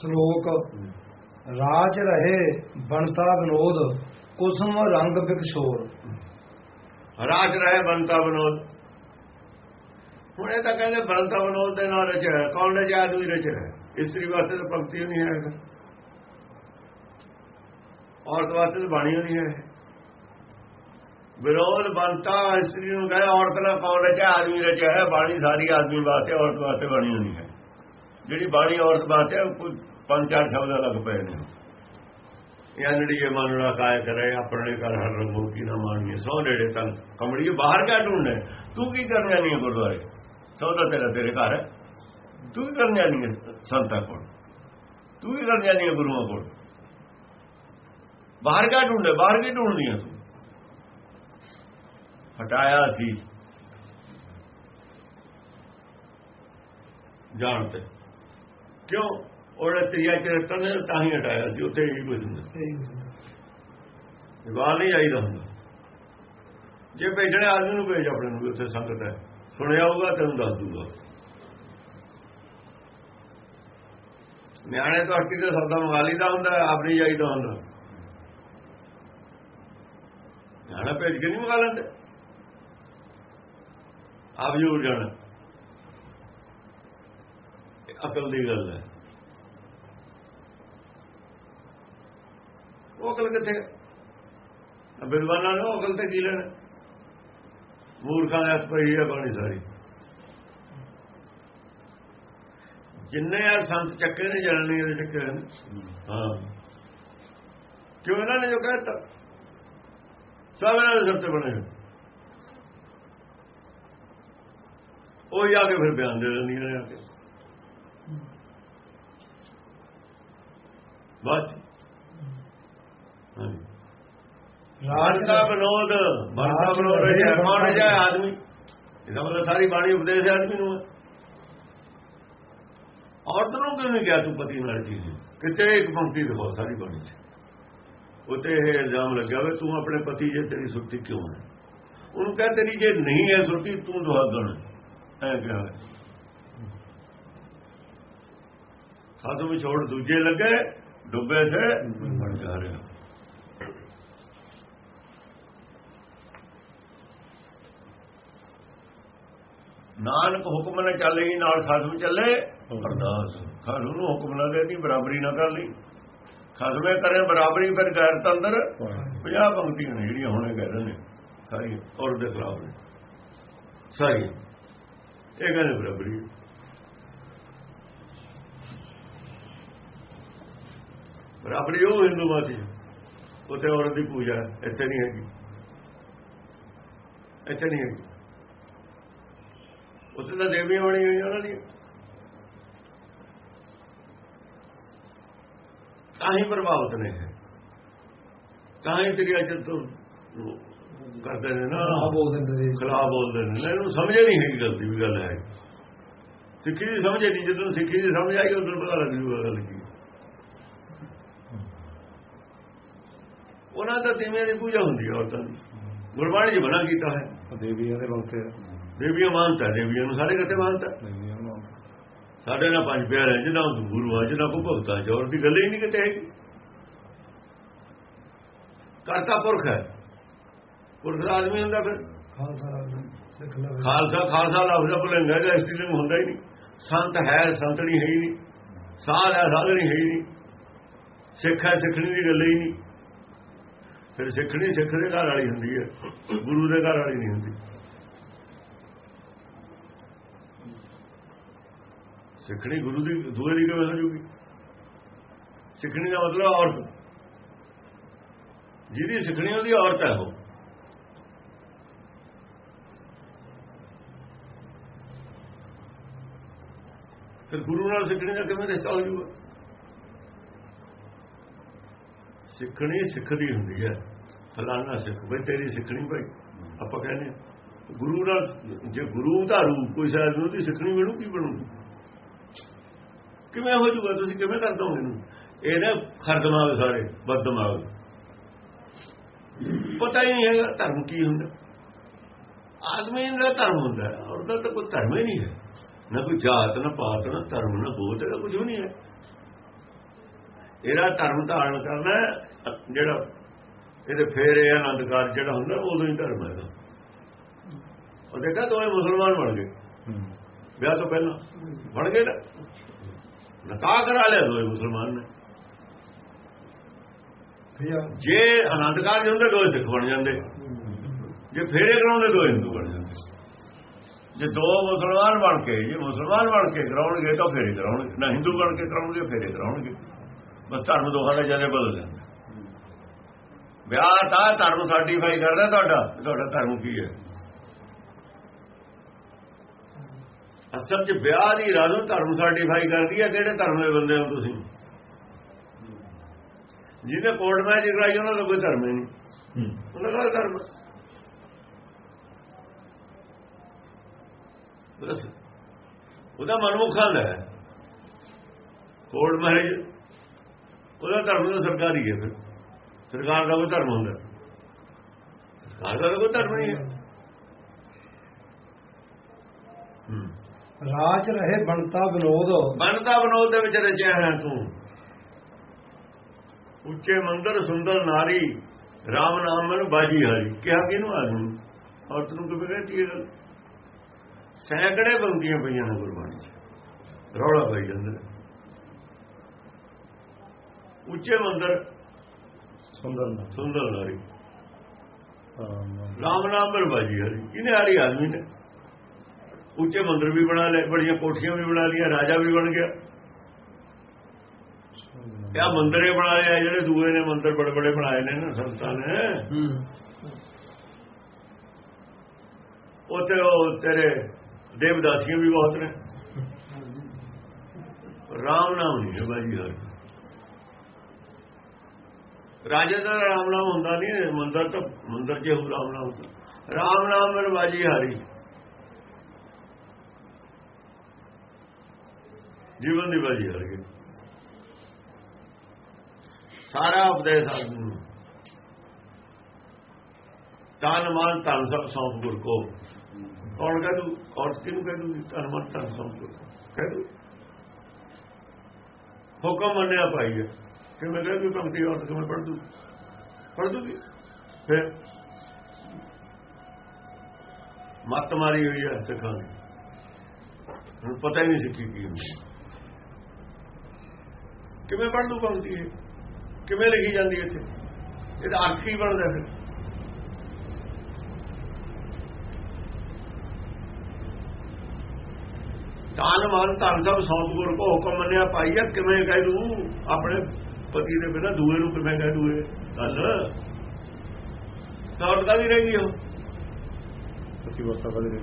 ਸ਼ਲੋਕ, ਰਾਜ ਰਹੇ ਬਣਤਾ ਵਿਨੋਦ, ਕੁਸਮ ਰੰਗ ਬਿਕਸ਼ੋਰ। ਰਾਜ ਰਹੇ ਬਣਤਾ ਵਿਨੋਦ। ਹੁਣ ਇਹ ਤਾਂ ਕਹਿੰਦੇ ਬਣਤਾ ਵਿਨੋਦ ਦੇ ਨਾਲ ਰਚਿਆ ਕੌਣ ਰਚਿਆ? ਆਦਮੀ ਰਚਿਆ ਹੈ? ਇਸਤਰੀ ਵਾਸਤੇ ਤਾਂ ਪੰਕਤੀ ਨਹੀਂ ਹੈ। ਔਰਤ ਵਾਸਤੇ ਤਾਂ ਬਾਣੀ ਨਹੀਂ ਹੈ। ਵਿਰੋਧ ਬੰਤਾ ਇਸਤਰੀ ਨੂੰ ਕਹੇ ਔਰਤ ਨਾਲ ਕੌਣ ਰਚਿਆ? ਆਦਮੀ ਰਚਿਆ ਹੈ ਬਾਣੀ ਸਾਰੀ ਆਦਮੀ ਵਾਸਤੇ, ਔਰਤ ਵਾਸਤੇ ਬਾਣੀ ਹੋਣੀ ਹੈ। ਜਿਹੜੀ ਬਾਣੀ ਔਰਤ ਵਾਸਤੇ ਹੈ, ਉਹ ਕੋਈ ਪੰਜ ਚਾਰ ਸ਼ਬਦ ਲੱਗ ਪਏ ਨੇ। ਯਾਨੜੀ ਇਹ ਮਨੜਾ ਕਾਇ ਕਰੇ ਆਪਣੇ ਘਰ ਹਰ ਰੰਗੋ ਕੀ ਨਾ ਮਾਣੀਏ। ਸੋ ਨੇੜੇ ਤਨ ਕਮੜੀਏ ਬਾਹਰ ਕਾ ਢੂੰਡੇ ਤੂੰ ਕੀ ਕਰਨਿਆ ਨਹੀਂ ਹੈ ਗੁਰਦੁਆਰੇ? ਸੌਦਾ ਤੇਰਾ ਤੇਰੇ ਘਰ ਹੈ। ਤੂੰ ਕੀ ਕਰਨਿਆ ਨਹੀਂ ਹੈ ਸੰਤਾਂ ਕੋਲ? ਤੂੰ ਕੀ ਕਰਨਿਆ ਨਹੀਂ ਹੈ ਗੁਰੂਆਂ ਕੋਲ? ਬਾਹਰ ਕਾ ਢੂੰਡੇ ਬਾਹਰ ਕੀ ਢੂੰਡਦੀ ਤੂੰ? ਹਟਾਇਆ ਸੀ। ਜਾਣ ਤੇ। ਕਿਉਂ? ਉਹਨੇ ਤਰੀਆ ਚਰਿੱਤਰ ਨੇ ਤਾਂ ਹੀ ਹਟਾਇਆ ਸੀ ਉੱਥੇ ਹੀ ਕੁਝ ਨਹੀਂ। ਜਵਾਬ ਨਹੀਂ ਆਈਦਾ ਹੁੰਦਾ। ਜੇ ਭੇਜਣੇ ਆਦਮੀ ਨੂੰ ਭੇਜ ਆਪਣੇ ਨੂੰ ਉੱਥੇ ਸੰਗਤ ਹੈ। ਸੁਣਿਆ ਹੋਊਗਾ ਤੈਨੂੰ ਦੱਸ ਦੂਗਾ। ਨਿਆਣੇ ਤੋਂ ਹੱਟੀ ਤੇ ਸੌਦਾ ਮੰਗਾ ਲਈਦਾ ਹੁੰਦਾ ਆਪ ਨਹੀਂ ਜਾਈਦਾ ਹੁੰਦਾ। ਨਿਆਣਾ ਭੇਜ ਕੇ ਨਹੀਂ ਮੰਗਾ ਲੈਂਦੇ। ਆਪ ਜੂਰ ਜਾਣਾ। ਅਕਲ ਦੀ ਗੱਲ ਹੈ। ਉਹ ਅਕਲ ਕਿੱਥੇ? ਹੈ ਨੇ ਅਕਲ ਤੇ ਕੀ ਲੈਣਾ? ਮੂਰਖਾਂ ਦੇ ਹੱਥ ਪਈ ਹੈ ਬਾਣੀ ਸਾਰੀ। ਜਿੰਨੇ ਆ ਸੰਤ ਚੱਕੇ ਨੇ ਜਲਣੀ ਦੇ ਚੱਕੇ ਨੇ। ਹਾਂ। ਕਿਉਂ ਇਹਨਾਂ ਨੇ ਜੋ ਕਹਿਤਾ ਸਭ ਇਹਨਾਂ ਦੇ ਸਿਰ ਤੇ ਬਣੇ ਉਹ ਜਾ ਕੇ ਫਿਰ ਬਿਆਨ ਦੇ ਦਿੰਦੀਆਂ ਨੇ ਆ ਕੇ। ਬਾਤ ਹਾਂਜੀ। ਰਾਜ ਦਾ ਵਿਨੋਦ ਬਣਦਾ ਵਿਨੋਦ ਰਿਹਾ ਕੌਣ ਰਿਹਾ ਆਦਮੀ। ਇਹਦਾ ਮਤਲਬ ਸਾਰੀ ਬਾਣੀ ਉਪਦੇਸ਼ ਆਦਮੀ ਨੂੰ। ਹੈ ਔਰਤ ਨੂੰ ਕਿਉਂ ਨਹੀਂ ਕਿਹਾ ਤੂੰ ਪਤੀ ਨਾਲ ਜੀ ਕਿਤੇ ਇੱਕ ਪੰਕਤੀ ਦਿਖਾਓ ਸਾਰੀ ਬਾਣੀ 'ਚ। ਉਤੇ ਇਹ ਇਲਜ਼ਾਮ ਲੱਗਿਆ ਵੇ ਤੂੰ ਆਪਣੇ ਪਤੀ ਜੇ ਤੇਰੀ ਸੁੱਤੀ ਕਿਉਂ ਹੈ? ਉਹਨੂੰ ਕਹ ਤੇਰੀ ਜੇ ਨਹੀਂ ਹੈ ਸੁੱਤੀ ਤੂੰ ਦੁਹਾਗਣ ਐ ਕਿਹਾ ਸਾਧੂ ਵਿੱਚ ਛੋੜ ਦੂਜੇ ਲੱਗੇ ਡੁੱਬੇ ਸੇ? ਬਣ ਜਾ ਰਿਹਾ। ਨਾਨਕ ਹੁਕਮ ਨਾਲ ਚੱਲੇ ਨਾਲ ਖਸਮ ਚੱਲੇ। ਅਰਦਾਸ। ਖਸਮ ਨੂੰ ਹੁਕਮ ਨਾ ਦੇਦੀ ਬਰਾਬਰੀ ਨਾ ਕਰ ਲਈ। ਖਸਮੇ ਕਰੇ ਬਰਾਬਰੀ, ਫਿਰ ਗੈਰ ਅੰਦਰ 50 ਪੰਕਤੀਆਂ ਨੇ, ਜਿਹੜੀਆਂ ਹੁਣੇ ਕਹਿ ਰਹੇ ਨੇ। ਸਾਰੀ ਔਰ ਦੇ ਖਿਲਾਫ ਨੇ। ਸਾਰੀ। ਇਹ ਕਹਿੰਦੇ ਬਰਾਬਰੀ। ਬਰਾਬਰੀ ਉਹ ਹਿੰਦੂ ਮਾਤੀ। ਉੱਥੇ ਔਰਤ ਦੀ ਪੂਜਾ ਇੱਥੇ ਨਹੀਂ ਹੈਗੀ। ਇੱਥੇ ਨਹੀਂ ਹੈਗੀ। ਉੱਥੇ ਤਾਂ ਦੇਵੀਆਂ ਬਣੀਆਂ ਹੋਈਆਂ ਉਹਨਾਂ ਦੀਆਂ। ਤਾਂ ਹੀ ਪ੍ਰਭਾਵਿਤ ਨੇ। ਤਾਂ ਹੀ ਤੇਰੀ ਅਜਤ ਤੋਂ ਕਰਦੇ ਨੇ ਨਾ। ਆ ਬੋਲ ਦਿੰਦੇ ਨੇ ਖਿਲਾਫ ਬੋਲਦੇ ਨੇ। ਨਾ, ਇਹਨੂੰ ਸਮਝੇ ਨਹੀਂ ਹੈਗੀ ਗੱਲ ਦੀ ਵੀ ਗੱਲ ਹੈ। ਸਿੱਖੀ ਦੀ ਸਮਝੇ ਨਹੀਂ ਜਦੋਂ ਸਿੱਖੀ ਦੀ ਸਮਝ ਆਈ ਉਦੋਂ ਪਤਾ ਲੱਗ ਜੂਗਾ ਗੱਲ ਕੀ ਹੈ। ਉਹਨਾਂ ਦਾ ਤਿਵੇਂ ਦੀ ਪੂਜਾ ਹੁੰਦੀ ਹੈ ਔਰਤਾਂ ਦੀ। ਗੁਰਬਾਣੀ 'ਚ ਬਣਾ ਕੀਤਾ ਹੈ। ਦੇਵੀਆਂ ਦੇ ਬੰਤੇ ਦੇਵੀਆਂ ਮਾਨਤਾ ਦੇਵੀਆਂ ਨੂੰ ਸਾਰੇ ਕਿਤੇ ਮਾਨਤਾ ਦੇਵੀਆਂ ਨੂੰ ਸਾਡੇ ਨਾਲ ਪੰਜ ਪਿਆਰੇ ਹੈ, ਜਿਹਨਾਂ ਨੂੰ ਗੁਰੂ ਆ ਜਿਹਨਾਂ ਕੋ ਭਗਤਾਂ ਚੋਰ ਦੀ ਗੱਲ ਹੀ ਨਹੀਂ ਕਿਤੇ ਹੈਗੀ। ਕਰਤਾ ਪੁਰਖ ਹੈ। ਪੁਰਖ ਦਾ ਆਦਮੀ ਹੁੰਦਾ ਫਿਰ। ਖਾਲਸਾ ਖਾਲਸਾ ਖਾਲਸਾ ਲਫ਼ਜ਼ ਦਾ ਭੁਲੇਂਗਾ ਜਾਂ ਇਸਤਰੀ ਹੁੰਦਾ ਹੀ ਨਹੀਂ। ਸੰਤ ਹੈ ਸੰਤਣੀ ਹੈ ਹੀ ਨਹੀਂ। ਸਾਧ ਹੈ ਸਾਧਣੀ ਹੈ ਹੀ ਨਹੀਂ। ਸਿੱਖ ਹੈ ਸਿੱਖਣੀ ਦੀ ਗੱਲ ਹੀ ਨਹੀਂ। ਫਿਰ ਸਿੱਖਣੀ ਸਿੱਖ ਦੇ ਘਰ ਵਾਲੀ ਹੁੰਦੀ ਹੈ। ਗੁਰੂ ਦੇ ਘਰ ਵਾਲੀ ਨਹੀਂ ਹੁੰਦੀ। ਸਿੱਖਣੀ ਗੁਰੂ ਦੀ, ਦੂਏ ਦੀ ਕਿਵੇਂ ਹੋ ਸਿੱਖਣੀ ਦਾ ਮਤਲਬ ਔਰਤ। ਜਿਹਦੀ ਸਿੱਖਣੀ ਉਹਦੀ ਔਰਤ ਹੈ ਉਹ। ਫਿਰ ਗੁਰੂ ਨਾਲ ਸਿੱਖਣੀ ਦਾ ਕਿਵੇਂ ਰਿਸ਼ਤਾ ਹੋ ਜੂਗਾ ਸਿੱਖਣੀ ਸਿੱਖਦੀ ਹੁੰਦੀ ਹੈ। ਫਲਾਣਾ ਸਿੱਖ ਬਈ ਤੇਰੀ ਸਿੱਖਣੀ ਭਾਈ ਆਪਾਂ ਕਹਿੰਦੇ ਹਾਂ। ਗੁਰੂ ਨਾਲ ਜੇ ਗੁਰੂ ਦਾ ਰੂਪ ਕੋਈ ਸ਼ਾਇਦ ਨੂੰ ਦੀ ਸਿੱਖਣੀ ਬਣੂ ਕੀ ਬਣੂ ਕਿਵੇਂ ਹੋ ਜੂਗਾ? ਤੁਸੀਂ ਕਿਵੇਂ ਕਰ ਦੋਗੇ ਇਹਨੂੰ? ਇਹ ਨਾ ਖਰਦਮਾਗ ਸਾਰੇ ਬਦਦਮਾਗ ਪਤਾ ਹੀ ਨਹੀਂ ਹੈਗਾ ਧਰਮ ਕੀ ਹੁੰਦਾ। ਆਦਮੀ ਦਾ ਧਰਮ ਹੁੰਦਾ। ਹੈ, ਤਾਂ ਕੋਈ ਧਰਮ ਹੀ ਨਹੀਂ ਹੈ। ਨਾ ਕੋਈ ਜਾਤ ਨਾ ਪਾਤ ਨਾ ਧਰਮ ਨਾ ਬੋਧ ਇਹਦਾ ਕੁਝ ਵੀ ਨਹੀਂ ਹੈ। ਇਹਦਾ ਧਰਮ ਧਾਰਨ ਕਰਨਾ ਹੈ, ਜਿਹੜਾ ਇਹਦੇ ਫੇਰ ਇਹ ਆਨੰਦ ਕਾਰਜ ਜਿਹੜਾ ਹੁੰਦਾ ਉਦੋਂ ਹੀ ਧਰਮ ਹੈ। ਉਹ ਦੇਖਿਆ ਦੋਵੇਂ ਮੁਸਲਮਾਨ ਬਣ ਗਏ। ਵਿਆਹ ਤੋਂ ਪਹਿਲਾਂ ਬਣ ਗਏ ਨਾ। ਨਕਾਹ ਕਰਾ ਲਿਆ ਦੋਵੇਂ ਮੁਸਲਮਾਨ ਨੇ। ਜੇ ਆਨੰਦ ਕਾਰਜ ਹੁੰਦੇ ਦੋਵੇਂ ਸਿੱਖ ਬਣ ਜਾਂਦੇ। ਜੇ ਫੇਰੇ ਕਰਾਉਂਦੇ ਦੋ ਹਿੰਦੂ ਬਣ ਜਾਂਦੇ। ਜੇ ਦੋ ਮੁਸਲਮਾਨ ਬਣ ਕੇ ਜੇ ਮੁਸਲਮਾਨ ਬਣ ਕੇ ਕਰਾਉਣਗੇ ਤਾਂ ਫੇਰੇ ਕਰਾਉਣਗੇ। ਨਾ ਹਿੰਦੂ ਬਣ ਕੇ ਕਰਾਉਣਗੇ ਫੇਰੇ ਕਰਾਉਣਗੇ। ਬਸ ਧਰਮ ਦੋਹਾਂ ਦਾ ਜਦੇ ਬਦਲ ਜਾਂਦਾ ਵਿਆਹ ਤਾਂ ਧਰਮ ਸਰਟੀਫਾਈ ਕਰਦਾ ਤੁਹਾਡਾ ਤੁਹਾਡਾ ਧਰਮ ਕੀ ਹੈ? ਅਸਲ 'ਚ ਵਿਆਹ ਦੀ ਰਾਜੋ ਧਰਮ ਸਰਟੀਫਾਈ ਕਰਦੀ ਹੈ ਕਿਹੜੇ ਧਰਮ ਦੇ ਬੰਦੇ ਹੋ ਤੁਸੀਂ? ਜਿਹਨੇ ਕੋਰਟ ਮੈਚ ਕਰਾਈ ਉਹਨਾਂ ਦਾ ਕੋਈ ਧਰਮ ਨਹੀਂ। ਉਹਨਾਂ ਦਾ ਧਰਮ। ਬਸ। ਉਹਦਾ ਮਨਮੁਖਾਂ ਦਾ ਹੈ। ਕੋਰਟ ਮੈਰਿਜ ਉਹਦਾ ਧਰਮ ਤਾਂ ਸਰਕਾਰੀ ਹੈ ਫਿਰ। ਸਰਕਾਰ ਦਾ ਕੋਈ ਧਰਮ ਹੁੰਦਾ। ਸਰਕਾਰ ਦਾ ਕੋਈ ਧਰਮ ਨਹੀਂ ਹੈ। ਰਾਜ ਰਹੇ ਬਣਤਾ ਵਿਨੋਦ। ਮਨਤਾ ਵਿਨੋਦ ਦੇ ਵਿੱਚ ਰਚਿਆ ਹੈ ਤੂੰ। ਉੱਚੇ ਮੰਦਰ ਸੁੰਦਰ ਨਾਰੀ RAM ਨਾਮ ਮਨ ਬਾਜੀ ਹਾਰੀ। ਕਿਹਾ ਕਿਹਨੂੰ ਆਦਮੀ ਔਰਤ ਨੂੰ ਕਿਵੇਂ ਕਹਤੀ ਇਹ ਗੱਲ? ਸੈਂਕੜੇ ਬੰਦੀਆਂ ਪਈਆਂ ਨੇ ਗੁਰਬਾਣੀ 'ਚ। ਰੌਲਾ ਪਈ ਜਾਂਦਾ। ਉੱਚੇ ਮੰਦਰ। ਸੁੰਦਰ ਨਾ ਸੁੰਦਰ ਨਾਰੀ। RAM ਨਾਮ ਬਾਜੀ ਹਾਰੀ। ਇਹਨੇ ਹਾਰੀ ਆਦਮੀ ਨੇ। ਉੱਚੇ ਮੰਦਰ ਵੀ ਬਣਾ ਲਏ ਬੜੀਆਂ ਕੋਠੀਆਂ ਵੀ ਬਣਾ ਲਈਆਂ ਰਾਜਾ ਵੀ ਬਣ ਗਿਆ। ਇਹ ਮੰਦਰੇ ਬਣਾ ਲਿਆ ਜਿਹੜੇ ਦੂਏ ਨੇ ਮੰਦਰ ਬੜੇ ਬੜੇ ਬਣਾਏ ਨੇ ਨਾ ਸੰਤਾਂ ਨੇ। ਹੂੰ। ਉੱਥੇ ਉਹ ਤੇਰੇ ਦੇਵਦਾਸੀਆਂ ਵੀ ਬਹੁਤ ਨੇ। ਰਾਮ ਨਾਮ ਨਹੀਂ ਹੈ ਬਾਜੀ ਹਰ। ਰਾਜਾ ਦਾ ਰਾਮ ਨਾਮ ਹੁੰਦਾ ਨਹੀਂ ਮੰਦਰ ਤਾਂ ਮੰਦਰ ਜੇ ਹੋ ਰਾਮ ਨਾਮ ਹੁੰਦਾ। ਰਾਮ ਨਾਮ ਮਨ ਬਾਜੀ ਹਾਰੀ। ਜੀਵਨ ਦੀ ਬਾਜੀ ਹਾਰ। ਗਈ ਸਾਰਾ ਉਪਦੇਸ਼ ਆਦਮੀ ਨੂੰ ਤਨ ਮਨ ਧਨ ਸਭ ਸੌਂਪ ਗੁਰ ਕੋ। ਕੌਣ ਕਹਿ ਦੂ? ਔਰਤ ਕਿਹਨੂੰ ਕਹਿ ਦੂ? ਤਨ ਮਨ ਧਨ ਸੌਂਪ ਗੁਰ ਕੋ। ਕਹਿ ਦੂ? ਹੁਕਮ ਮੰਨਿਆ ਪਾਈਏ ਹੈ ਕਿਵੇਂ ਕਹਿ ਦੂ ਪੰਕਤੀ ਔਰਤ ਕਿਵੇਂ ਪੜ੍ਹ ਦੂ ਪੜ੍ਹ ਦੂਗੀ ਫਿਰ ਮੱਤ ਮਾਰੀ ਹੋਈ ਹੈ ਸਿੱਖਾਂ ਨੇ। ਹੁਣ ਪਤਾ ਹੀ ਨਹੀਂ ਸਿੱਖੀ ਕੀ ਹੁੰਦੀ ਕਿਵੇਂ ਪੜ੍ਹ ਲੂ ਪੰਕਤੀ ਇਹ? ਕਿਵੇਂ ਲਿਖੀ ਜਾਂਦੀ ਹੈ ਇੱਥੇ? ਇਹਦਾ ਅਰਥ ਕੀ ਬਣਦਾ ਫਿਰ। ਤਾਨ ਮਾਨ ਧਨ ਸਭ ਸੌਂਪ ਗੁਰ ਕੋ ਹੁਕਮ ਮੰਨਿਆ ਪਾਈਆ ਕਿਵੇਂ ਕਹਿ ਦੂ ਆਪਣੇ ਪਤੀ ਦੇ ਬਿਨਾ ਦੂਏ ਨੂੰ ਕਿਵੇਂ ਕਹਿ ਦੂਏ। ਗੱਲ। ਤਾਂ ਕਾਦੀ ਰਹਿ ਗਈ ਉਹ? ਸੱਚੀ ਵਰਤਾ ਬਦਲੇ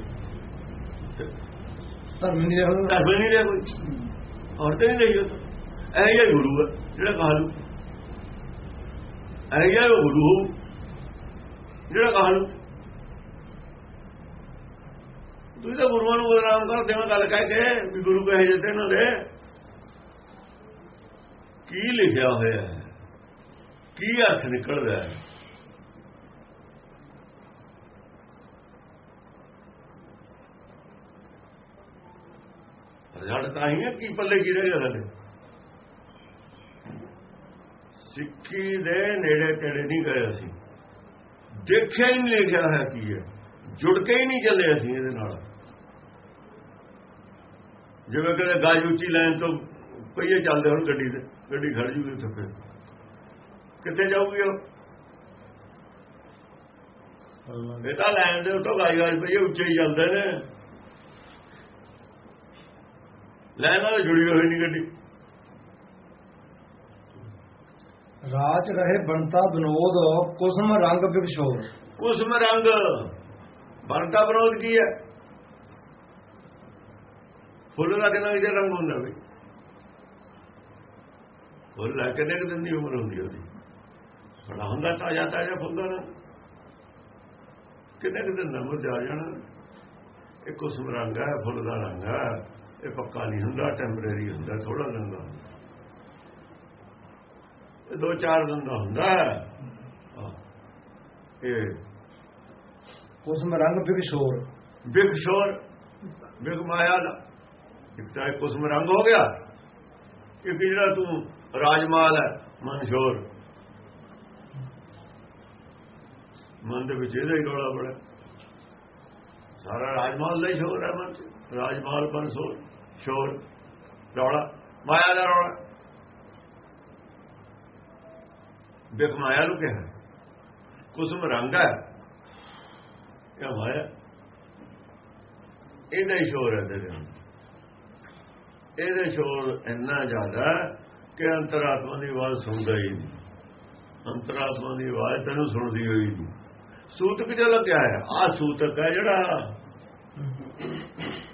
ਧਰਮ ਨਹੀਂ ਰਿਹਾ ਧਰਮ ਨਹੀਂ ਰਿਹਾ ਕੋਈ। ਔਰ ਤੇ ਨਹੀਂ ਰਹੀ ਉਹ ਤਾਂ। ਇਹ ਜਿਹਾ ਗੁਰੂ ਹੈ ਜਿਹੜਾ ਕਹਾ ਲੂ ਇਹ ਜਿਹਾ ਉਹ ਗੁਰੂ ਜਿਹੜਾ ਕਹਾ ਲੂ ਤੁਸੀਂ ਤਾਂ ਗੁਰੂਆਂ ਨੂੰ ਬਦਨਾਮ ਕਰਦੇ ਹੋ ਗੱਲ ਕਹਿ ਕੇ ਵੀ ਗੁਰੂ ਕਹੇ ਜਾਂਦੇ ਇਹਨਾਂ ਦੇ। ਕੀ ਲਿਖਿਆ ਹੋਇਆ ਹੈ? ਕੀ ਅਰਥ ਨਿਕਲਦਾ ਹੈ? ਰਿਜ਼ਲਟ ਤਾਂ ਹੀ ਹੈ, ਕੀ ਪੱਲੇ ਕੀ ਰਹਿ ਗਿਆ ਸਿੱਖੀ ਦੇ ਨੇੜੇ ਤੇੜੇ ਨਹੀਂ ਗਏ ਅਸੀਂ। ਦੇਖਿਆ ਹੀ ਨਹੀਂ ਲਿਖਿਆ ਹੈ ਕੀ ਹੈ। ਜੁੜ ਕੇ ਹੀ ਨਹੀਂ ਚੱਲੇ ਅਸੀਂ ਇਹਦੇ ਨਾਲ। ਜਿਵੇਂ ਕਦੇ ਗਾਜ ਉੱਚੀ ਲਾਈਨ ਤੋਂ ਪਈਏ ਚੱਲਦੇ ਹੁਣ ਗੱਡੀ ਤੇ ਗੱਡੀ ਖੜ ਜੂਗੀ ਫਿਰ। ਕਿੱਥੇ ਜਾਊਗੀ ਉਹ? ਇਹ ਤਾਂ ਲਾਈਨ ਦੇ ਉੱਤੋਂ ਗਾਜ ਗਾਜ ਪਈਏ ਉੱਚੇ ਹੀ ਚੱਲਦੇ ਨੇ। ਲਾਈਨ ਨਾਲ ਜੁੜੀ ਹੋਈ ਨਹੀਂ ਗੱਡੀ। ਰਾਜ ਰਹੇ ਬਣਤਾ ਵਿਨੋਦ ਕੁਸਮ ਰੰਗ ਬਿਕਸ਼ੋਰ ਕੁਸਮ ਰੰਗ। ਬਣਤਾ ਵਿਰੋਧ ਕੀ ਹੈ? ਫੁੱਲ ਦਾ ਕਿੰਨਾ ਜਿਹੜਾ ਰੰਗ ਹੁੰਦਾ ਵੀ। ਫੁੱਲ ਦਾ ਕਿੰਨੇ ਕੁ ਦਿਨ ਦੀ ਉਮਰ ਹੁੰਦੀ ਉਹਦੀ। ਬੜਾ ਹੁੰਦਾ ਤਾਜ਼ਾ ਤਾਜ਼ਾ ਫੁੱਲ ਦਾ ਰੰਗ ਕਿੰਨੇ ਦਿਨ ਦਾ ਮੁਰਝਾ ਜਾਣਾ? ਇਹ ਕੁਸਮ ਰੰਗ ਹੈ ਫੁੱਲ ਦਾ ਰੰਗ ਹੈ। ਇਹ ਪੱਕਾ ਨਹੀਂ ਹੁੰਦਾ ਟੈਂਪਰੇਰੀ ਹੁੰਦਾ ਥੋੜਾ ਹੁੰਦਾ। ਇਹ ਦੋ ਚਾਰ ਦਿਨ ਦਾ ਹੁੰਦਾ। ਇਹ ਕੁਸਮ ਰੰਗ ਬਿਕਸ਼ੋਰ ਬਿਖ ਸ਼ੋਰ ਬਿਖ ਮਾਇਆ ਦਾ। ਇੱਕ ਤਾਂ ਇਹ ਕੁਸਮ ਰੰਗ ਹੋ ਗਿਆ। ਇੱਕ ਜਿਹੜਾ ਤੂੰ ਰਾਜਮਾਲ ਹੈ ਮਨਸ਼ੋਰ ਮਨ ਦੇ ਵਿੱਚ ਇਹਦਾ ਹੀ ਰੌਲਾ ਬੜਾ। ਸਾਰਾ ਰਾਜਮਾਲ ਦਾ ਹੀ ਸ਼ੋਰ ਹੈ ਮਨ ਚ। ਰਾਜਮਾਲ ਪਰ ਸ਼ੋਰ ਸ਼ੋਰ, ਰੌਲਾ, ਮਾਇਆ ਦਾ ਰੌਲਾ। ਬਿਕ ਮਾਇਆ ਨੂੰ ਕਿਹਾ ਕੁਸਮ ਰੰਗ ਹੈ। ਇਹ ਮਾਇਆ? ਇਹਦਾ ਹੀ ਸ਼ੋਰ ਹੈ ਤੇਰੇ ਇਹਦੇ ਸ਼ੋਰ ਇੰਨਾ ਜ਼ਿਆਦਾ ਕਿ ਅੰਤਰਾਤਮਾ ਦੀ ਆਵਾਜ਼ ਸੁਣਦਾ ਹੀ ਨਹੀਂ। ਅੰਤਰਾਤਮਾ ਦੀ ਆਵਾਜ਼ ਤੈਨੂੰ ਸੁਣਦੀ ਹੋਈ ਨਹੀਂ। ਸੂਤਕ ਜੋ ਲੱਗਿਆ ਹੈ ਆ ਸੂਤਕ ਹੈ ਜਿਹੜਾ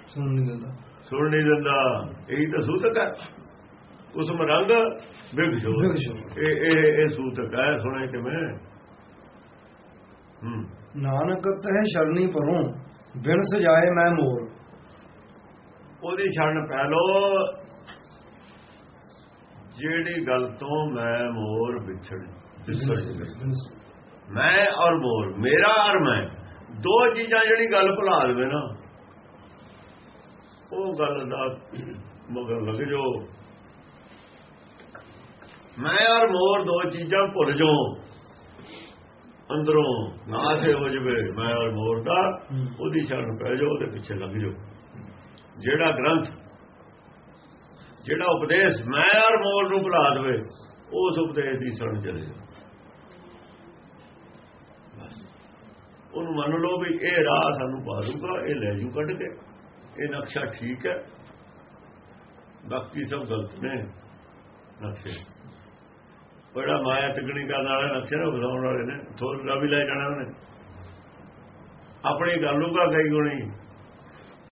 ਸੁਣ ਨਹੀਂ ਦਿੰਦਾ। ਸੁਣ ਨਹੀਂ ਦਿੰਦਾ। ਇਹੀ ਤਾਂ ਸੂਤਕ ਹੈ। ਕੁਸਮ ਰੰਗ ਬਿਗ ਸ਼ੋਰ ਬਿਗ ਸ਼ੋਰ। ਇਹ ਇਹ ਇਹ ਸੂਤਕ ਹੈ। ਸੁਣੇ ਕਿਵੇਂ? ਹੂੰ। ਨਾਨਕ ਤਹਿ ਸ਼ਰਣੀ ਪਰੋਂ ਬਿਨ ਸਜਾਏ ਮੈਂ ਮੋਰ। ਉਹਦੀ ਛਣ ਪੈ ਲੋ ਜਿਹੜੀ ਗੱਲ ਤੋਂ ਮੈਂ ਮੋਰ ਵਿਛੜ ਮੈਂ ਔਰ ਮੋਰ ਮੇਰਾ ਔਰ ਮੈਂ ਦੋ ਚੀਜ਼ਾਂ ਜਿਹੜੀ ਗੱਲ ਭੁਲਾ ਦੇਵੇ ਨਾ ਉਹ ਗੱਲ ਦਾ ਮਗਰ ਲੱਗ ਜੋ ਮੈਂ ਔਰ ਮੋਰ ਦੋ ਚੀਜ਼ਾਂ ਭੁੱਲ ਜੋ ਅੰਦਰੋਂ ਨਾਸੇ ਹੋ ਜਵੇ ਮੈਂ ਔਰ ਮੋਰ ਦਾ ਉਹਦੀ ਛਣ ਪੈ ਜਾਓ ਉਹਦੇ ਪਿੱਛੇ ਲੱਗ ਜਾਓ। ਜਿਹੜਾ ਗ੍ਰੰਥ ਜਿਹੜਾ ਉਪਦੇਸ਼ ਮੈਂ ਔਰ ਮੋਰ ਨੂੰ ਭੁਲਾ ਦੇਵੇ, ਉਸ ਉਪਦੇਸ਼ ਦੀ ਸੁਣ ਚਲੇ। ਉਹਨੂੰ ਮੰਨ ਲਓ ਵੀ ਇਹ ਰਾਹ ਸਾਨੂੰ ਪਾ ਇਹ ਲੈ ਜੂ ਕੱਢ ਕੇ। ਇਹ ਨਕਸ਼ਾ ਠੀਕ ਹੈ। ਬਾਕੀ ਸਭ ਗਲਤ ਨੇ। ਨਕਸ਼ੇ। ਬੜਾ ਮਾਇਆ ਤਕਣੀ ਕਰਨ ਵਾਲੇ ਨਕਸ਼ੇ ਨੇ ਬਸਾਉਣ ਵਾਲੇ ਨੇ। ਥੋੜਾ ਵੀ ਲੈ ਜਾਣਾ ਉਹਨੇ। ਆਪਣੀ ਗੱਲ ਲੂਗਾ ਕਈ ਗੁਣੀ